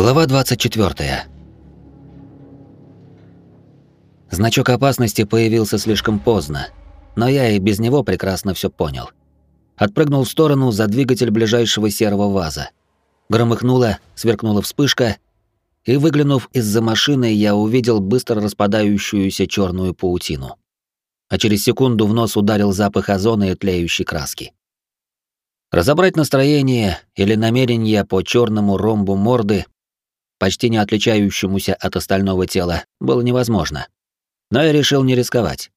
Глава 24. Значок опасности появился слишком поздно, но я и без него прекрасно все понял. Отпрыгнул в сторону за двигатель ближайшего серого ваза. Громыхнула, сверкнула вспышка, и, выглянув из-за машины, я увидел быстро распадающуюся черную паутину. А через секунду в нос ударил запах озона и тлеющей краски. Разобрать настроение или намерение по черному ромбу морды почти не отличающемуся от остального тела, было невозможно. Но я решил не рисковать.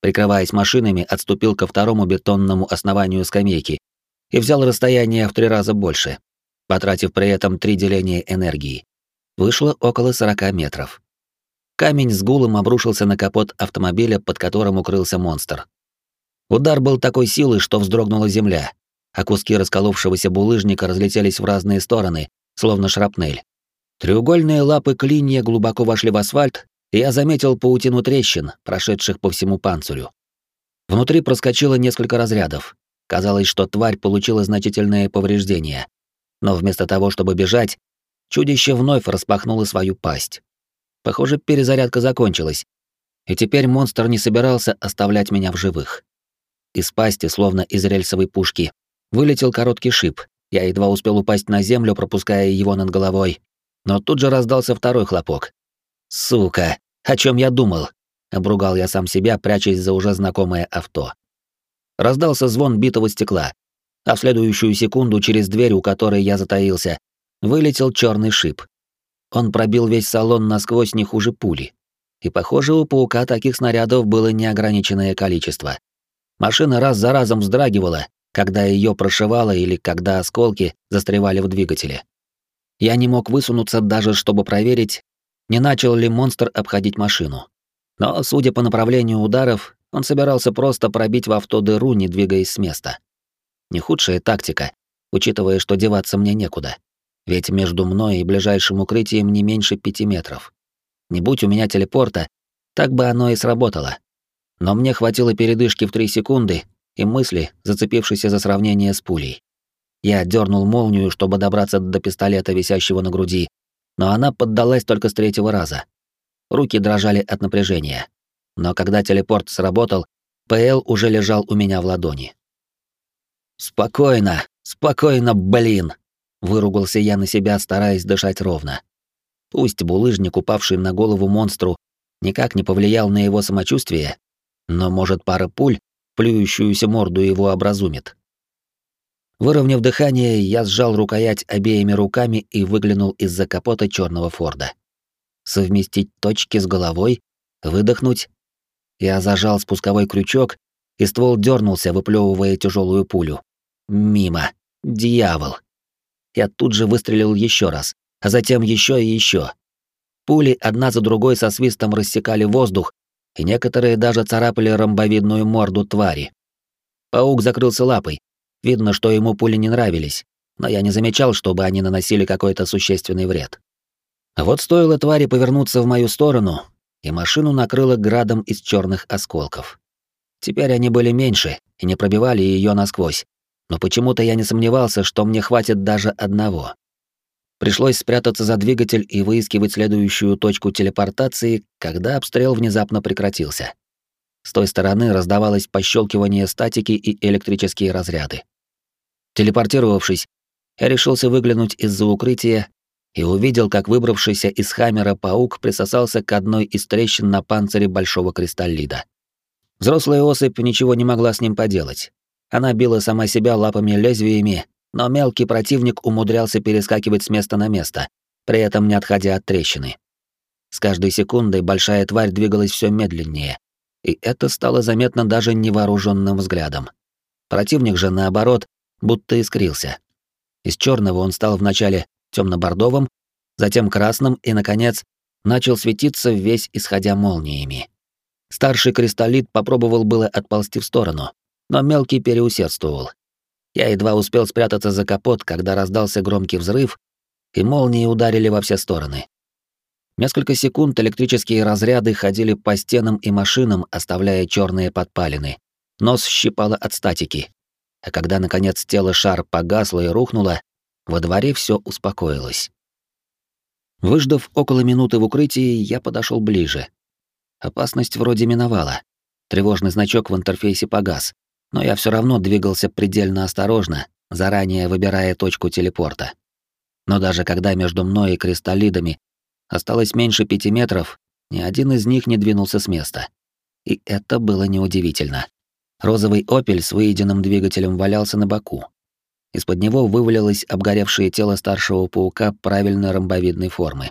Прикрываясь машинами, отступил ко второму бетонному основанию скамейки и взял расстояние в три раза больше, потратив при этом три деления энергии. Вышло около 40 метров. Камень с гулом обрушился на капот автомобиля, под которым укрылся монстр. Удар был такой силы, что вздрогнула земля, а куски расколовшегося булыжника разлетелись в разные стороны, словно шрапнель. Треугольные лапы клинья глубоко вошли в асфальт, и я заметил паутину трещин, прошедших по всему панцирю. Внутри проскочило несколько разрядов. Казалось, что тварь получила значительные повреждения. Но вместо того, чтобы бежать, чудище вновь распахнуло свою пасть. Похоже, перезарядка закончилась, и теперь монстр не собирался оставлять меня в живых. Из пасти, словно из рельсовой пушки, вылетел короткий шип. Я едва успел упасть на землю, пропуская его над головой, но тут же раздался второй хлопок. «Сука! О чем я думал?» — обругал я сам себя, прячась за уже знакомое авто. Раздался звон битого стекла, а в следующую секунду через дверь, у которой я затаился, вылетел черный шип. Он пробил весь салон насквозь не хуже пули. И, похоже, у паука таких снарядов было неограниченное количество. Машина раз за разом вздрагивала, когда ее прошивало или когда осколки застревали в двигателе. Я не мог высунуться даже, чтобы проверить, не начал ли монстр обходить машину. Но, судя по направлению ударов, он собирался просто пробить в авто дыру, не двигаясь с места. Не худшая тактика, учитывая, что деваться мне некуда. Ведь между мной и ближайшим укрытием не меньше пяти метров. Не будь у меня телепорта, так бы оно и сработало. Но мне хватило передышки в три секунды и мысли, зацепившейся за сравнение с пулей. Я дернул молнию, чтобы добраться до пистолета, висящего на груди, но она поддалась только с третьего раза. Руки дрожали от напряжения. Но когда телепорт сработал, ПЛ уже лежал у меня в ладони. «Спокойно, спокойно, блин!» — выругался я на себя, стараясь дышать ровно. Пусть булыжник, упавший на голову монстру, никак не повлиял на его самочувствие, но, может, пара пуль, плюющуюся морду его образумит. Выровняв дыхание, я сжал рукоять обеими руками и выглянул из-за капота черного Форда. Совместить точки с головой, выдохнуть. Я зажал спусковой крючок, и ствол дернулся, выплевывая тяжелую пулю. Мимо. Дьявол. Я тут же выстрелил еще раз, а затем еще и еще. Пули одна за другой со свистом рассекали воздух, и некоторые даже царапали ромбовидную морду твари. Паук закрылся лапой, Видно, что ему пули не нравились, но я не замечал, чтобы они наносили какой-то существенный вред. А вот стоило твари повернуться в мою сторону, и машину накрыло градом из черных осколков. Теперь они были меньше и не пробивали ее насквозь, но почему-то я не сомневался, что мне хватит даже одного. Пришлось спрятаться за двигатель и выискивать следующую точку телепортации, когда обстрел внезапно прекратился. С той стороны раздавалось пощелкивание статики и электрические разряды. Телепортировавшись, я решился выглянуть из-за укрытия и увидел, как выбравшийся из хаммера паук присосался к одной из трещин на панцире большого кристаллида. Взрослая особь ничего не могла с ним поделать. Она била сама себя лапами-лезвиями, но мелкий противник умудрялся перескакивать с места на место, при этом не отходя от трещины. С каждой секундой большая тварь двигалась все медленнее, и это стало заметно даже невооруженным взглядом. Противник же, наоборот, будто искрился. Из черного он стал вначале темно-бордовым, затем красным и, наконец, начал светиться весь, исходя молниями. Старший кристаллит попробовал было отползти в сторону, но мелкий переусердствовал. Я едва успел спрятаться за капот, когда раздался громкий взрыв, и молнии ударили во все стороны. Несколько секунд электрические разряды ходили по стенам и машинам, оставляя черные подпалины. Нос щипало от статики, а когда, наконец, тело шар погасло и рухнуло, во дворе все успокоилось. Выждав около минуты в укрытии, я подошел ближе. Опасность вроде миновала. Тревожный значок в интерфейсе погас, но я все равно двигался предельно осторожно, заранее выбирая точку телепорта. Но даже когда между мной и кристаллидами осталось меньше пяти метров, ни один из них не двинулся с места. И это было неудивительно. Розовый «Опель» с выеденным двигателем валялся на боку. Из-под него вывалилось обгоревшее тело старшего паука правильной ромбовидной формы.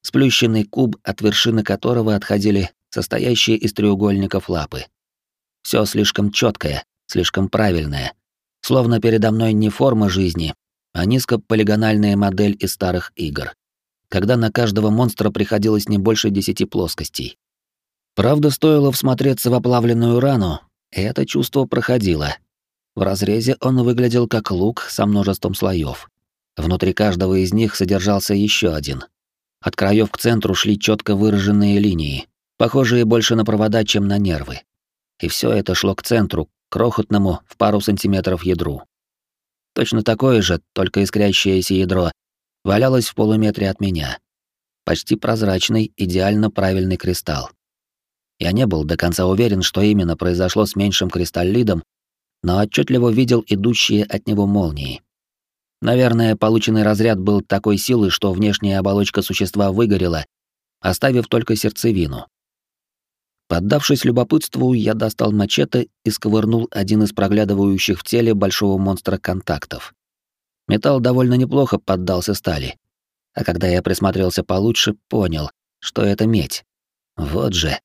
Сплющенный куб, от вершины которого отходили состоящие из треугольников лапы. Все слишком четкое, слишком правильное. Словно передо мной не форма жизни, а низкополигональная модель из старых игр, когда на каждого монстра приходилось не больше десяти плоскостей. Правда, стоило всмотреться в оплавленную рану, это чувство проходило. В разрезе он выглядел как лук со множеством слоев. Внутри каждого из них содержался еще один. От краев к центру шли четко выраженные линии, похожие больше на провода, чем на нервы. И все это шло к центру, крохотному в пару сантиметров ядру. Точно такое же, только искрящееся ядро, валялось в полуметре от меня. Почти прозрачный, идеально правильный кристалл. Я не был до конца уверен, что именно произошло с меньшим кристаллидом, но отчетливо видел идущие от него молнии. Наверное, полученный разряд был такой силы, что внешняя оболочка существа выгорела, оставив только сердцевину. Поддавшись любопытству, я достал мачете и сковырнул один из проглядывающих в теле большого монстра контактов. Металл довольно неплохо поддался стали. А когда я присмотрелся получше, понял, что это медь. Вот же.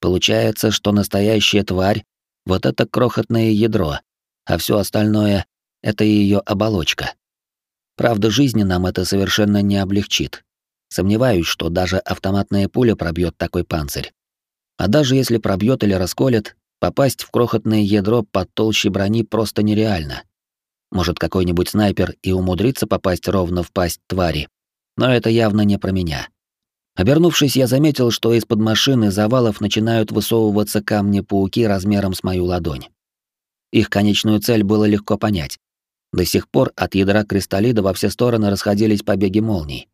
Получается, что настоящая тварь — вот это крохотное ядро, а все остальное — это ее оболочка. Правда, жизни нам это совершенно не облегчит. Сомневаюсь, что даже автоматная пуля пробьет такой панцирь. А даже если пробьет или расколет, попасть в крохотное ядро под толще брони просто нереально. Может, какой-нибудь снайпер и умудрится попасть ровно в пасть твари. Но это явно не про меня. Обернувшись, я заметил, что из-под машины завалов начинают высовываться камни-пауки размером с мою ладонь. Их конечную цель было легко понять. До сих пор от ядра кристаллида во все стороны расходились побеги молний.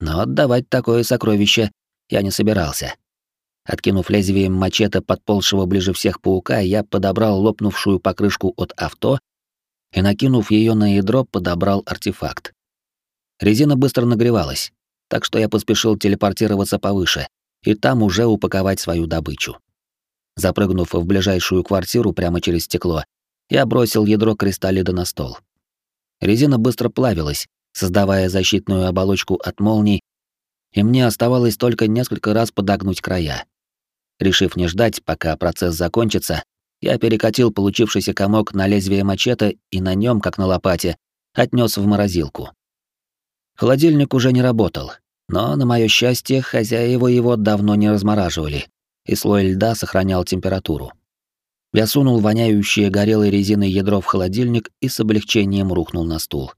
Но отдавать такое сокровище я не собирался. Откинув лезвием мачете подползшего ближе всех паука, я подобрал лопнувшую покрышку от авто и, накинув ее на ядро, подобрал артефакт. Резина быстро нагревалась, так что я поспешил телепортироваться повыше и там уже упаковать свою добычу. Запрыгнув в ближайшую квартиру прямо через стекло, я бросил ядро кристаллида на стол. Резина быстро плавилась, создавая защитную оболочку от молний, и мне оставалось только несколько раз подогнуть края. Решив не ждать, пока процесс закончится, я перекатил получившийся комок на лезвие мачете и на нем, как на лопате, отнес в морозилку. Холодильник уже не работал, но, на мое счастье, хозяева его давно не размораживали, и слой льда сохранял температуру. Я сунул воняющее горелой резиной ядро в холодильник и с облегчением рухнул на стул.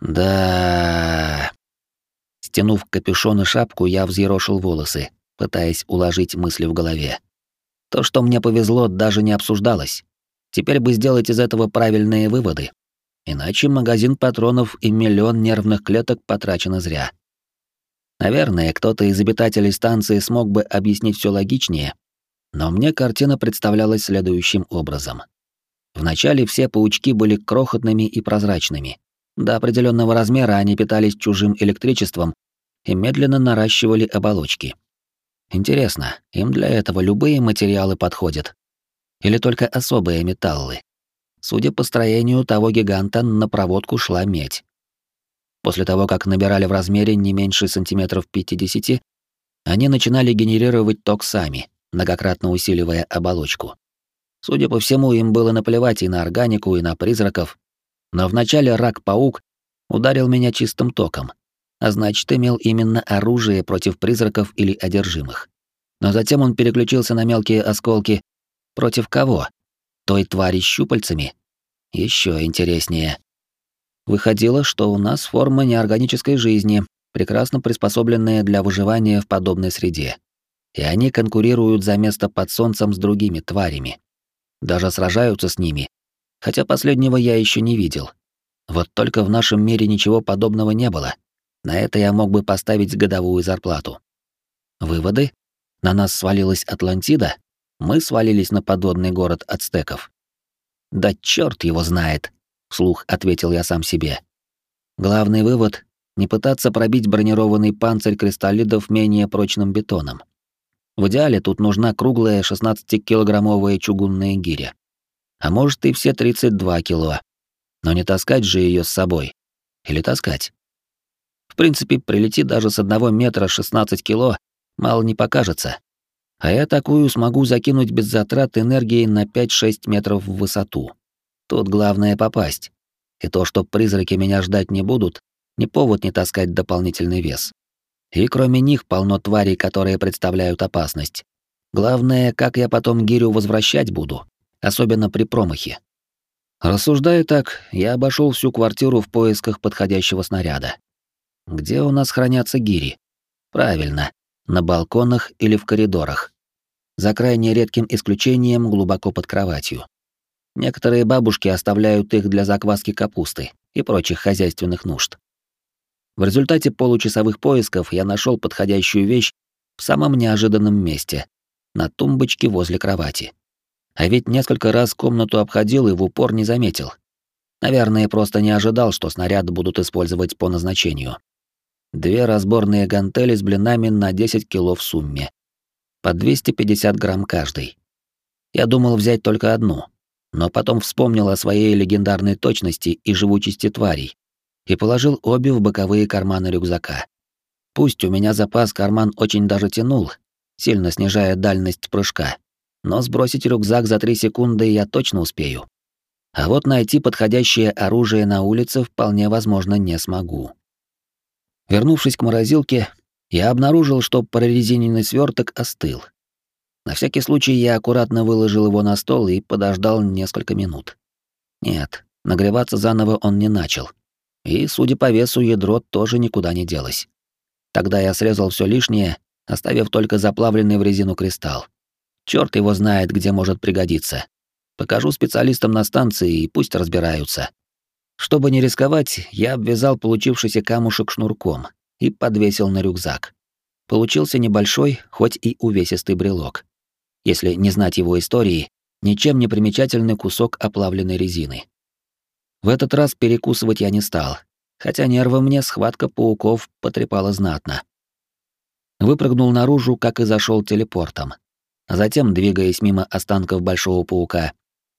Да. Стянув капюшон и шапку, я взъерошил волосы, пытаясь уложить мысли в голове. То, что мне повезло, даже не обсуждалось. Теперь бы сделать из этого правильные выводы, Иначе магазин патронов и миллион нервных клеток потрачено зря. Наверное, кто-то из обитателей станции смог бы объяснить все логичнее, но мне картина представлялась следующим образом. Вначале все паучки были крохотными и прозрачными. До определенного размера они питались чужим электричеством и медленно наращивали оболочки. Интересно, им для этого любые материалы подходят? Или только особые металлы? Судя по строению того гиганта, на проводку шла медь. После того, как набирали в размере не меньше сантиметров 50, они начинали генерировать ток сами, многократно усиливая оболочку. Судя по всему, им было наплевать и на органику, и на призраков, но вначале рак-паук ударил меня чистым током, а значит, имел именно оружие против призраков или одержимых. Но затем он переключился на мелкие осколки. Против кого? Той твари щупальцами? Еще интереснее. Выходило, что у нас форма неорганической жизни, прекрасно приспособленная для выживания в подобной среде. И они конкурируют за место под солнцем с другими тварями. Даже сражаются с ними. Хотя последнего я еще не видел. Вот только в нашем мире ничего подобного не было. На это я мог бы поставить годовую зарплату. Выводы? На нас свалилась Атлантида? Мы свалились на подобный город ацтеков. Да чёрт его знает, вслух ответил я сам себе. Главный вывод — не пытаться пробить бронированный панцирь кристаллидов менее прочным бетоном. В идеале тут нужна круглая 16-килограммовая чугунная гиря. А может и все 32 кило. Но не таскать же ее с собой. Или таскать. В принципе, прилети даже с одного метра 16 кило, мало не покажется. А я такую смогу закинуть без затрат энергии на 5-6 метров в высоту. Тут главное попасть. И то, что призраки меня ждать не будут, не повод не таскать дополнительный вес. И кроме них полно тварей, которые представляют опасность. Главное, как я потом гирю возвращать буду, особенно при промахе. Рассуждая так, я обошел всю квартиру в поисках подходящего снаряда. Где у нас хранятся гири? Правильно, на балконах или в коридорах. За крайне редким исключением глубоко под кроватью. Некоторые бабушки оставляют их для закваски капусты и прочих хозяйственных нужд. В результате получасовых поисков я нашел подходящую вещь в самом неожиданном месте, на тумбочке возле кровати. А ведь несколько раз комнату обходил и в упор не заметил. Наверное, просто не ожидал, что снаряд будут использовать по назначению. Две разборные гантели с блинами на 10 кило в сумме. По 250 грамм каждый. Я думал взять только одну, но потом вспомнил о своей легендарной точности и живучести тварей, и положил обе в боковые карманы рюкзака. Пусть у меня запас карман очень даже тянул, сильно снижая дальность прыжка, но сбросить рюкзак за три секунды я точно успею. А вот найти подходящее оружие на улице вполне возможно не смогу. Вернувшись к морозилке, я обнаружил, что прорезиненный сверток остыл. На всякий случай я аккуратно выложил его на стол и подождал несколько минут. Нет, нагреваться заново он не начал. И, судя по весу, ядро тоже никуда не делось. Тогда я срезал все лишнее, оставив только заплавленный в резину кристалл. Черт его знает, где может пригодиться. Покажу специалистам на станции и пусть разбираются. Чтобы не рисковать, я обвязал получившийся камушек шнурком и подвесил на рюкзак. Получился небольшой, хоть и увесистый брелок. Если не знать его истории, ничем не примечательный кусок оплавленной резины. В этот раз перекусывать я не стал, хотя нервы мне схватка пауков потрепала знатно. Выпрыгнул наружу, как и зашел телепортом. А затем, двигаясь мимо останков большого паука,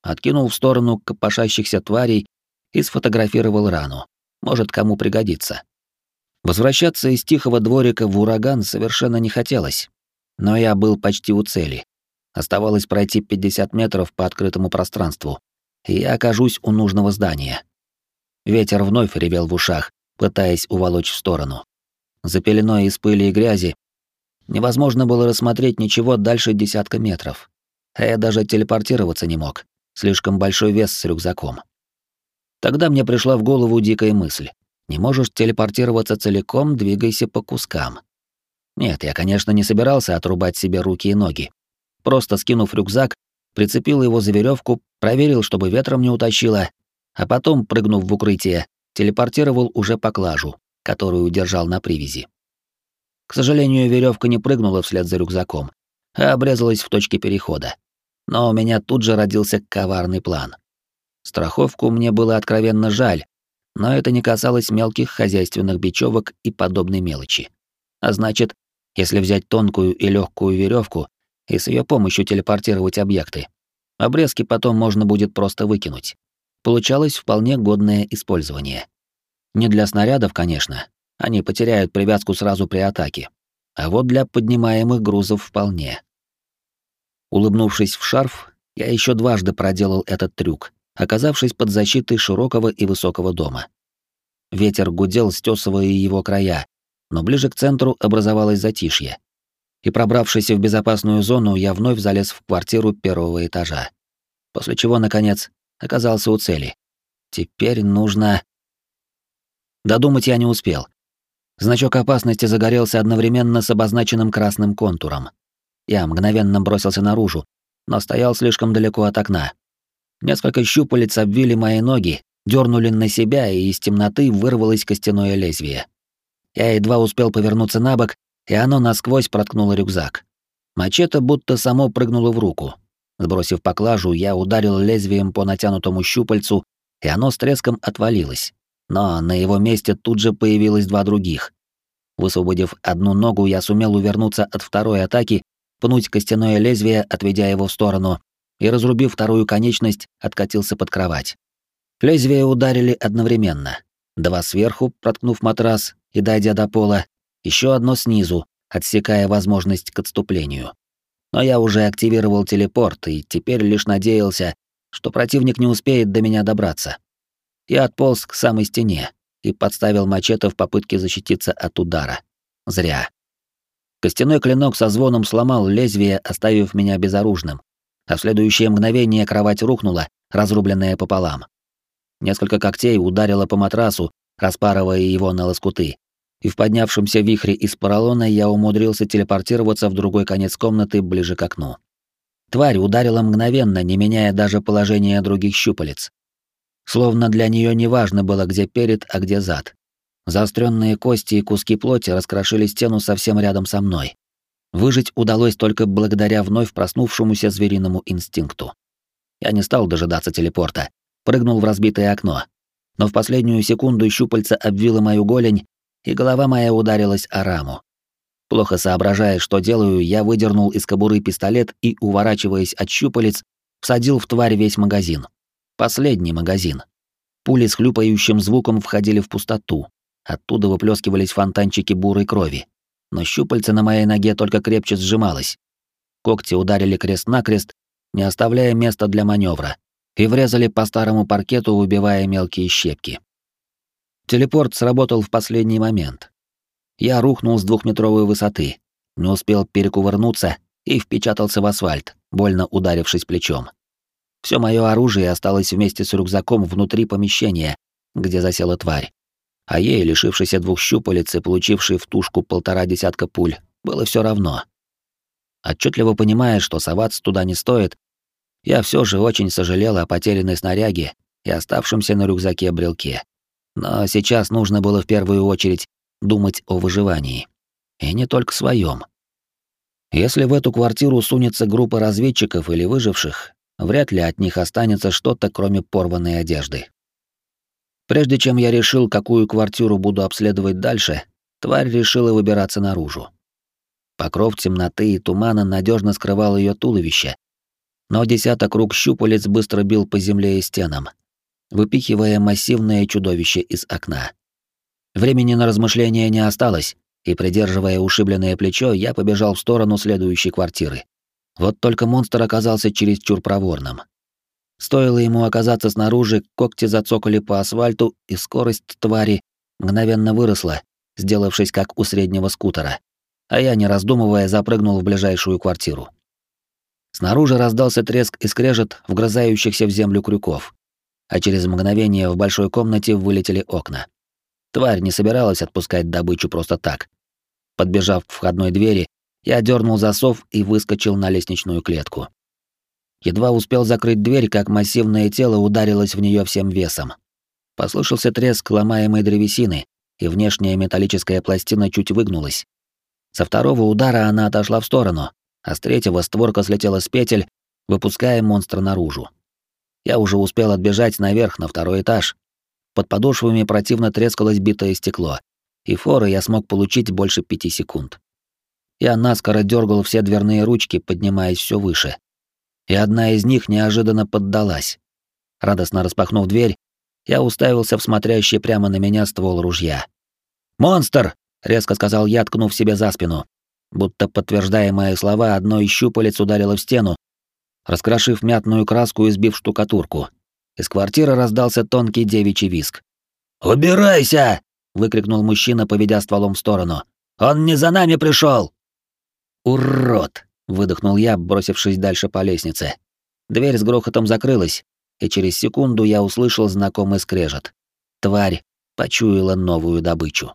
откинул в сторону копошащихся тварей и сфотографировал рану. Может, кому пригодится. Возвращаться из тихого дворика в ураган совершенно не хотелось. Но я был почти у цели. Оставалось пройти 50 метров по открытому пространству, и я окажусь у нужного здания. Ветер вновь ревел в ушах, пытаясь уволочь в сторону. За пеленой из пыли и грязи невозможно было рассмотреть ничего дальше десятка метров. А я даже телепортироваться не мог, слишком большой вес с рюкзаком. Тогда мне пришла в голову дикая мысль. Не можешь телепортироваться целиком, двигайся по кускам. Нет, я, конечно, не собирался отрубать себе руки и ноги. Просто скинув рюкзак, прицепил его за веревку, проверил, чтобы ветром не утащило, а потом, прыгнув в укрытие, телепортировал уже поклажу, которую держал на привязи. К сожалению, веревка не прыгнула вслед за рюкзаком, а обрезалась в точке перехода. Но у меня тут же родился коварный план. Страховку мне было откровенно жаль, но это не касалось мелких хозяйственных бечевок и подобной мелочи. А значит, если взять тонкую и легкую веревку и с ее помощью телепортировать объекты. Обрезки потом можно будет просто выкинуть. Получалось вполне годное использование. Не для снарядов, конечно, они потеряют привязку сразу при атаке. А вот для поднимаемых грузов вполне. Улыбнувшись в шарф, я еще дважды проделал этот трюк, оказавшись под защитой широкого и высокого дома. Ветер гудел, стесывая его края, но ближе к центру образовалось затишье и, пробравшись в безопасную зону, я вновь залез в квартиру первого этажа. После чего, наконец, оказался у цели. Теперь нужно... Додумать я не успел. Значок опасности загорелся одновременно с обозначенным красным контуром. Я мгновенно бросился наружу, но стоял слишком далеко от окна. Несколько щупалец обвили мои ноги, дернули на себя, и из темноты вырвалось костяное лезвие. Я едва успел повернуться на бок, и оно насквозь проткнуло рюкзак. Мачете будто само прыгнуло в руку. Сбросив поклажу, я ударил лезвием по натянутому щупальцу, и оно с треском отвалилось. Но на его месте тут же появилось два других. Высвободив одну ногу, я сумел увернуться от второй атаки, пнуть костяное лезвие, отведя его в сторону, и, разрубив вторую конечность, откатился под кровать. Лезвия ударили одновременно. Два сверху, проткнув матрас и дойдя до пола, еще одно снизу, отсекая возможность к отступлению. Но я уже активировал телепорт и теперь лишь надеялся, что противник не успеет до меня добраться. Я отполз к самой стене и подставил мачете в попытке защититься от удара. Зря. Костяной клинок со звоном сломал лезвие, оставив меня безоружным, а в следующее мгновение кровать рухнула, разрубленная пополам. Несколько когтей ударило по матрасу, распарывая его на лоскуты. И в поднявшемся вихре из поролона я умудрился телепортироваться в другой конец комнаты ближе к окну. Тварь ударила мгновенно, не меняя даже положения других щупалец. Словно для нее не важно было, где перед, а где зад. Заостренные кости и куски плоти раскрошили стену совсем рядом со мной. Выжить удалось только благодаря вновь проснувшемуся звериному инстинкту. Я не стал дожидаться телепорта, прыгнул в разбитое окно. Но в последнюю секунду щупальца обвило мою голень, и голова моя ударилась о раму. Плохо соображая, что делаю, я выдернул из кобуры пистолет и, уворачиваясь от щупалец, всадил в тварь весь магазин. Последний магазин. Пули с хлюпающим звуком входили в пустоту. Оттуда выплескивались фонтанчики бурой крови но щупальце на моей ноге только крепче сжималось. Когти ударили крест-накрест, не оставляя места для маневра, и врезали по старому паркету, убивая мелкие щепки. Телепорт сработал в последний момент. Я рухнул с двухметровой высоты, не успел перекувырнуться и впечатался в асфальт, больно ударившись плечом. Все мое оружие осталось вместе с рюкзаком внутри помещения, где засела тварь а ей, лишившейся двух щупалец и получившей в тушку полтора десятка пуль, было все равно. Отчетливо понимая, что соваться туда не стоит, я все же очень сожалел о потерянной снаряге и оставшемся на рюкзаке брелке. Но сейчас нужно было в первую очередь думать о выживании. И не только своем. Если в эту квартиру сунется группа разведчиков или выживших, вряд ли от них останется что-то, кроме порванной одежды. Прежде чем я решил, какую квартиру буду обследовать дальше, тварь решила выбираться наружу. Покров темноты и тумана надежно скрывал ее туловище, но десяток рук щупалец быстро бил по земле и стенам, выпихивая массивное чудовище из окна. Времени на размышления не осталось, и, придерживая ушибленное плечо, я побежал в сторону следующей квартиры. Вот только монстр оказался чересчур проворным. Стоило ему оказаться снаружи, когти зацокали по асфальту, и скорость твари мгновенно выросла, сделавшись как у среднего скутера. А я, не раздумывая, запрыгнул в ближайшую квартиру. Снаружи раздался треск и скрежет вгрызающихся в землю крюков, а через мгновение в большой комнате вылетели окна. Тварь не собиралась отпускать добычу просто так. Подбежав к входной двери, я дернул засов и выскочил на лестничную клетку. Едва успел закрыть дверь, как массивное тело ударилось в нее всем весом. Послышался треск ломаемой древесины, и внешняя металлическая пластина чуть выгнулась. Со второго удара она отошла в сторону, а с третьего створка слетела с петель, выпуская монстра наружу. Я уже успел отбежать наверх, на второй этаж. Под подошвами противно трескалось битое стекло, и форы я смог получить больше пяти секунд. Я наскоро дергал все дверные ручки, поднимаясь все выше и одна из них неожиданно поддалась. Радостно распахнув дверь, я уставился в смотрящий прямо на меня ствол ружья. «Монстр!» — резко сказал я, ткнув себе за спину. Будто подтверждая мои слова, одно из щупалец ударило в стену, раскрошив мятную краску и сбив штукатурку. Из квартиры раздался тонкий девичий виск. «Убирайся!» — выкрикнул мужчина, поведя стволом в сторону. «Он не за нами пришел!» «Урод!» Выдохнул я, бросившись дальше по лестнице. Дверь с грохотом закрылась, и через секунду я услышал знакомый скрежет. Тварь почуяла новую добычу.